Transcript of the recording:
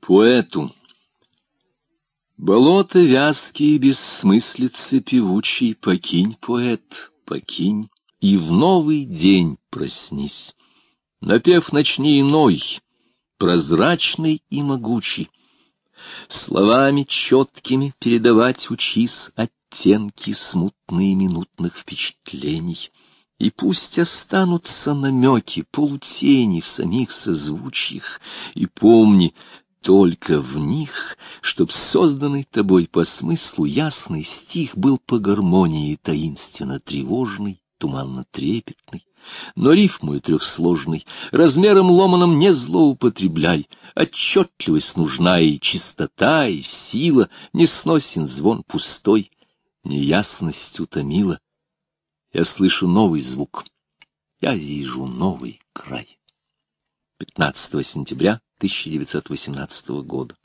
Поэту. Болото вязкие, бессмыслицы певучий, Покинь, поэт, покинь, и в новый день проснись. Напев ночни иной, прозрачный и могучий, Словами четкими передавать учись Оттенки смутные минутных впечатлений — и пусть останутся намеки, полутени в самих созвучьях, и помни, только в них, чтоб созданный тобой по смыслу ясный стих был по гармонии таинственно тревожный, туманно трепетный. Но рифмую трехсложный, размером ломаном не злоупотребляй, отчетливость нужна и чистота, и сила, не сносен звон пустой, неясность утомила, я слышу новый звук. Я вижу новый край. 15 сентября 1918 года.